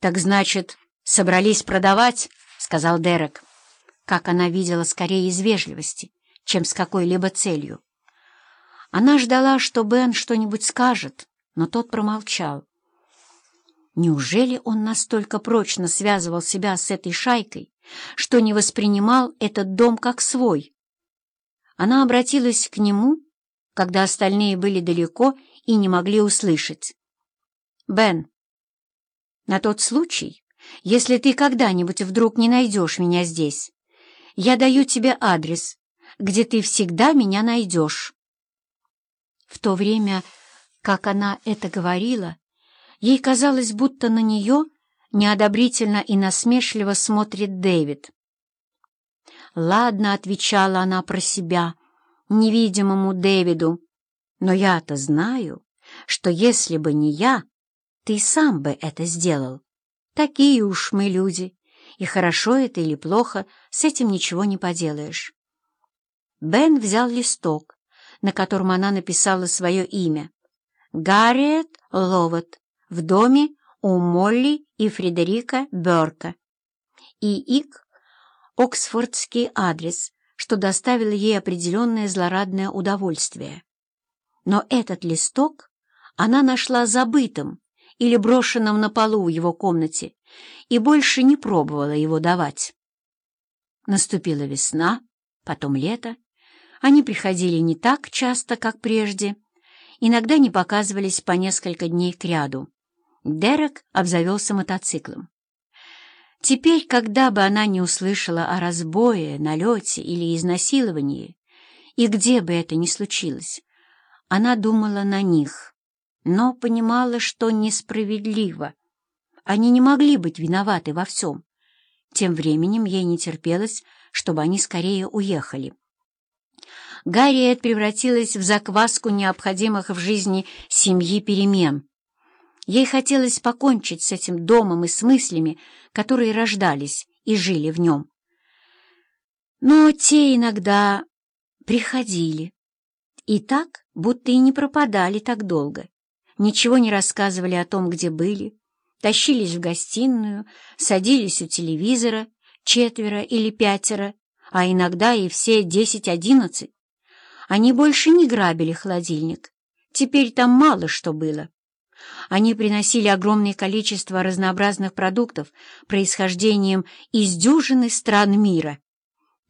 «Так значит, собрались продавать?» — сказал Дерек, как она видела скорее из вежливости, чем с какой-либо целью. Она ждала, что Бен что-нибудь скажет, но тот промолчал. Неужели он настолько прочно связывал себя с этой шайкой, что не воспринимал этот дом как свой? Она обратилась к нему, когда остальные были далеко и не могли услышать. «Бен, на тот случай, если ты когда-нибудь вдруг не найдешь меня здесь, я даю тебе адрес, где ты всегда меня найдешь». В то время, как она это говорила, ей казалось, будто на нее неодобрительно и насмешливо смотрит Дэвид. «Ладно», — отвечала она про себя, невидимому Дэвиду, «но я-то знаю, что если бы не я, ты сам бы это сделал. Такие уж мы люди, и хорошо это или плохо, с этим ничего не поделаешь. Бен взял листок, на котором она написала свое имя. Гарриет Ловот, в доме у Молли и Фредерика Берка. И ик — оксфордский адрес, что доставило ей определенное злорадное удовольствие. Но этот листок она нашла забытым или брошенном на полу в его комнате, и больше не пробовала его давать. Наступила весна, потом лето. Они приходили не так часто, как прежде, иногда не показывались по несколько дней кряду. Дерек обзавелся мотоциклом. Теперь, когда бы она не услышала о разбое, налете или изнасиловании, и где бы это ни случилось, она думала на них но понимала, что несправедливо. Они не могли быть виноваты во всем. Тем временем ей не терпелось, чтобы они скорее уехали. Гарриет превратилась в закваску необходимых в жизни семьи перемен. Ей хотелось покончить с этим домом и с мыслями, которые рождались и жили в нем. Но те иногда приходили, и так, будто и не пропадали так долго ничего не рассказывали о том, где были, тащились в гостиную, садились у телевизора, четверо или пятеро, а иногда и все десять-одиннадцать. Они больше не грабили холодильник, теперь там мало что было. Они приносили огромное количество разнообразных продуктов происхождением из дюжины стран мира.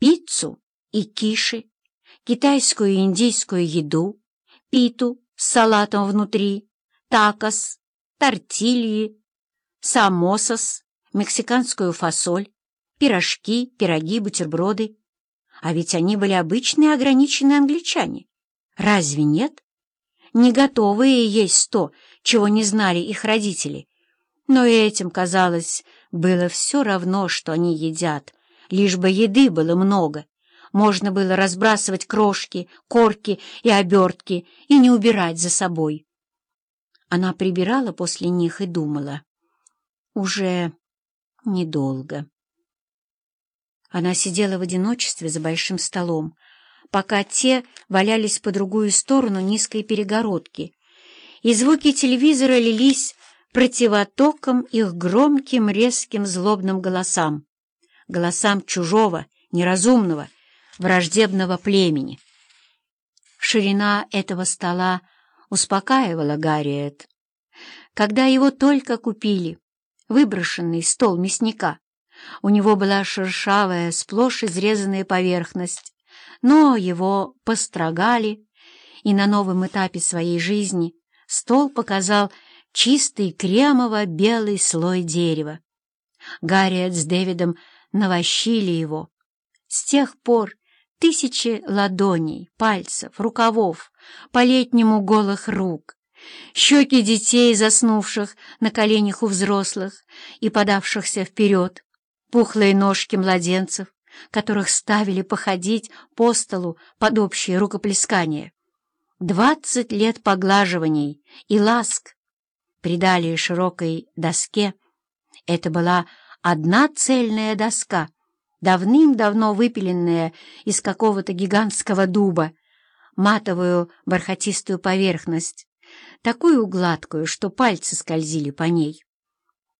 Пиццу и киши, китайскую и индийскую еду, питу с салатом внутри, такос, тортильи, самосос, мексиканскую фасоль, пирожки, пироги, бутерброды. А ведь они были обычные ограниченные англичане. Разве нет? Не готовые есть то, чего не знали их родители. Но этим, казалось, было все равно, что они едят, лишь бы еды было много. Можно было разбрасывать крошки, корки и обертки и не убирать за собой. Она прибирала после них и думала. Уже недолго. Она сидела в одиночестве за большим столом, пока те валялись по другую сторону низкой перегородки, и звуки телевизора лились противотоком их громким, резким, злобным голосам, голосам чужого, неразумного, враждебного племени. Ширина этого стола успокаивала Гарриет. Когда его только купили, выброшенный стол мясника, у него была шершавая, сплошь изрезанная поверхность, но его построгали, и на новом этапе своей жизни стол показал чистый кремово-белый слой дерева. Гарриет с Дэвидом навощили его. С тех пор Тысячи ладоней, пальцев, рукавов, по-летнему голых рук, щеки детей, заснувших на коленях у взрослых и подавшихся вперед, пухлые ножки младенцев, которых ставили походить по столу под общее рукоплескание. Двадцать лет поглаживаний и ласк придали широкой доске. Это была одна цельная доска — давным-давно выпиленная из какого-то гигантского дуба, матовую бархатистую поверхность, такую гладкую, что пальцы скользили по ней.